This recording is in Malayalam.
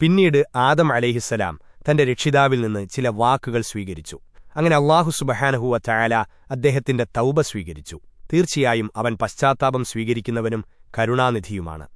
പിന്നീട് ആദം അലൈഹിസ്സലാം തന്റെ രക്ഷിതാവിൽ നിന്ന് ചില വാക്കുകൾ സ്വീകരിച്ചു. അങ്ങനെ അള്ളാഹു സുബഹാനഹുവ ചായാല അദ്ദേഹത്തിന്റെ തൗബ സ്വീകരിച്ചു. തീർച്ചയായും അവൻ പശ്ചാത്താപം സ്വീകരിക്കുന്നവനും കരുണാനിധിയുമാണ്.